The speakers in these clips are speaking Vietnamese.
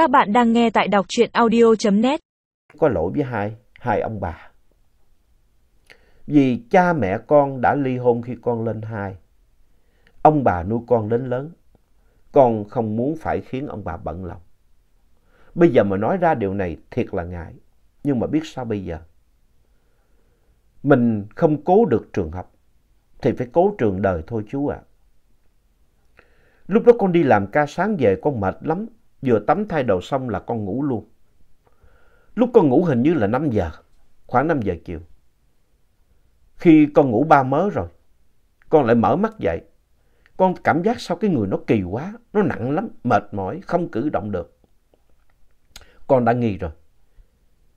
Các bạn đang nghe tại đọc truyện audio.net. Có lỗi với hai, hai ông bà. Vì cha mẹ con đã ly hôn khi con lên hai. Ông bà nuôi con đến lớn. Con không muốn phải khiến ông bà bận lòng. Bây giờ mà nói ra điều này thiệt là ngại. Nhưng mà biết sao bây giờ? Mình không cố được trường học thì phải cố trường đời thôi chú ạ. Lúc đó con đi làm ca sáng về con mệt lắm. Vừa tắm thay đồ xong là con ngủ luôn. Lúc con ngủ hình như là 5 giờ, khoảng 5 giờ chiều. Khi con ngủ ba mớ rồi, con lại mở mắt dậy. Con cảm giác sao cái người nó kỳ quá, nó nặng lắm, mệt mỏi, không cử động được. Con đã nghi rồi.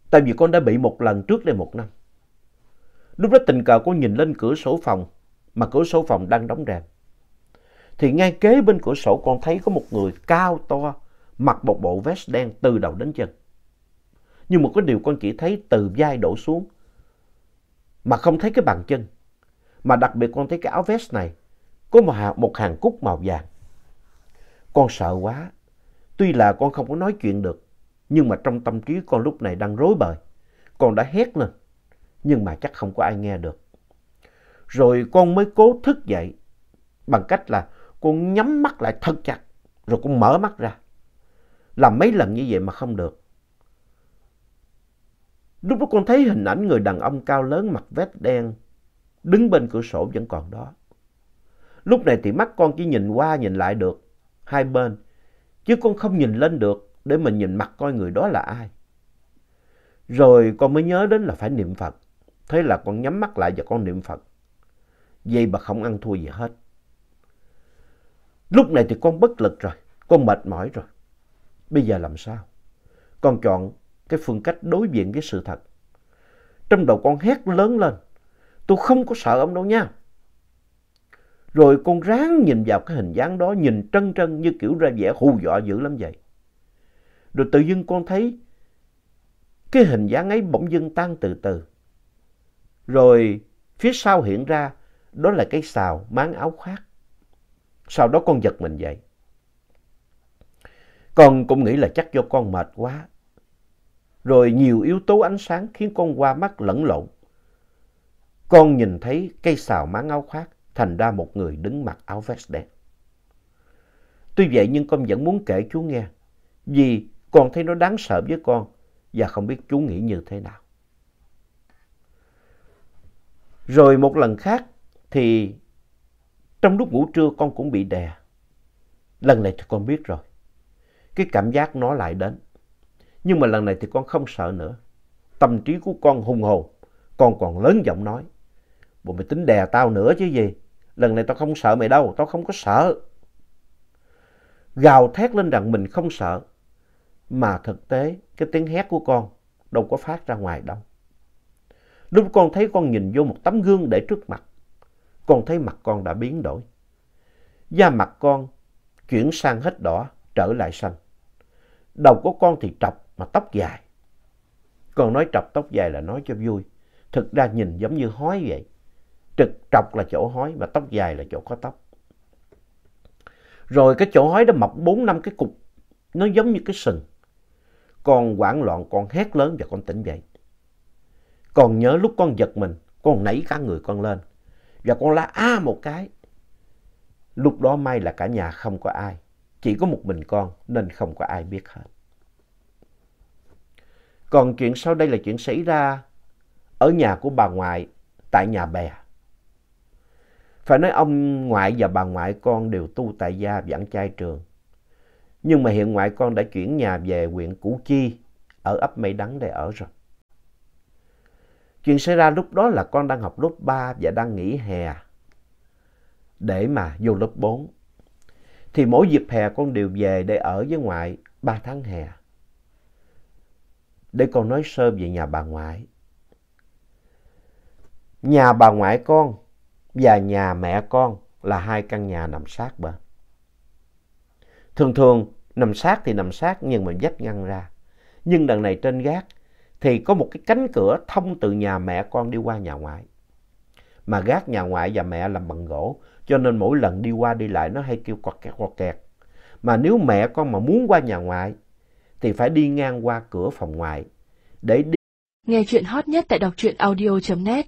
Tại vì con đã bị một lần trước đây một năm. Lúc đó tình cờ con nhìn lên cửa sổ phòng, mà cửa sổ phòng đang đóng rèm. Thì ngay kế bên cửa sổ con thấy có một người cao to, mặc một bộ vest đen từ đầu đến chân. Nhưng một cái điều con chỉ thấy từ vai đổ xuống, mà không thấy cái bàn chân. Mà đặc biệt con thấy cái áo vest này có một hàng, một hàng cúc màu vàng. Con sợ quá. Tuy là con không có nói chuyện được, nhưng mà trong tâm trí con lúc này đang rối bời. Con đã hét lên, nhưng mà chắc không có ai nghe được. Rồi con mới cố thức dậy bằng cách là con nhắm mắt lại thật chặt, rồi con mở mắt ra. Làm mấy lần như vậy mà không được. Lúc đó con thấy hình ảnh người đàn ông cao lớn mặc vest đen, đứng bên cửa sổ vẫn còn đó. Lúc này thì mắt con chỉ nhìn qua nhìn lại được, hai bên, chứ con không nhìn lên được để mình nhìn mặt coi người đó là ai. Rồi con mới nhớ đến là phải niệm Phật. Thế là con nhắm mắt lại và con niệm Phật. Vậy mà không ăn thua gì hết. Lúc này thì con bất lực rồi, con mệt mỏi rồi. Bây giờ làm sao? Con chọn cái phương cách đối diện với sự thật. Trong đầu con hét lớn lên. Tôi không có sợ ông đâu nha. Rồi con ráng nhìn vào cái hình dáng đó, nhìn trân trân như kiểu ra vẻ hù dọa dữ lắm vậy. Rồi tự dưng con thấy cái hình dáng ấy bỗng dưng tan từ từ. Rồi phía sau hiện ra đó là cái xào máng áo khoác. Sau đó con giật mình dậy. Con cũng nghĩ là chắc do con mệt quá. Rồi nhiều yếu tố ánh sáng khiến con qua mắt lẫn lộn. Con nhìn thấy cây xào máng áo khoác, thành ra một người đứng mặc áo vest đen. Tuy vậy nhưng con vẫn muốn kể chú nghe. Vì con thấy nó đáng sợ với con và không biết chú nghĩ như thế nào. Rồi một lần khác thì trong lúc ngủ trưa con cũng bị đè. Lần này thì con biết rồi cái cảm giác nó lại đến. Nhưng mà lần này thì con không sợ nữa. Tâm trí của con hùng hồn, con còn lớn giọng nói. Bộ mày tính đè tao nữa chứ gì. Lần này tao không sợ mày đâu, tao không có sợ. Gào thét lên rằng mình không sợ. Mà thực tế, cái tiếng hét của con đâu có phát ra ngoài đâu. Lúc con thấy con nhìn vô một tấm gương để trước mặt, con thấy mặt con đã biến đổi. Da mặt con chuyển sang hết đỏ, trở lại xanh. Đầu của con thì trọc mà tóc dài. Con nói trọc tóc dài là nói cho vui. Thực ra nhìn giống như hói vậy. Trực trọc là chỗ hói mà tóc dài là chỗ có tóc. Rồi cái chỗ hói đó mọc bốn năm cái cục. Nó giống như cái sừng. Con hoảng loạn, con hét lớn và con tỉnh dậy. Con nhớ lúc con giật mình, con nảy cả người con lên. Và con la a một cái. Lúc đó may là cả nhà không có ai. Chỉ có một mình con, nên không có ai biết hết. Còn chuyện sau đây là chuyện xảy ra ở nhà của bà ngoại, tại nhà bè. Phải nói ông ngoại và bà ngoại con đều tu tại gia giảng trai trường. Nhưng mà hiện ngoại con đã chuyển nhà về huyện Củ Chi, ở ấp Mây Đắng để ở rồi. Chuyện xảy ra lúc đó là con đang học lớp 3 và đang nghỉ hè, để mà vô lớp 4 thì mỗi dịp hè con đều về để ở với ngoại ba tháng hè. Để con nói sơ về nhà bà ngoại. Nhà bà ngoại con và nhà mẹ con là hai căn nhà nằm sát bên. Thường thường nằm sát thì nằm sát nhưng mà vách ngăn ra. Nhưng đằng này trên gác thì có một cái cánh cửa thông từ nhà mẹ con đi qua nhà ngoại. Mà gác nhà ngoại và mẹ làm bằng gỗ cho nên mỗi lần đi qua đi lại nó hay kêu quạt kẹt quạt kẹt. Mà nếu mẹ con mà muốn qua nhà ngoại, thì phải đi ngang qua cửa phòng ngoài để đi Nghe chuyện hot nhất tại đọc truyện audio.net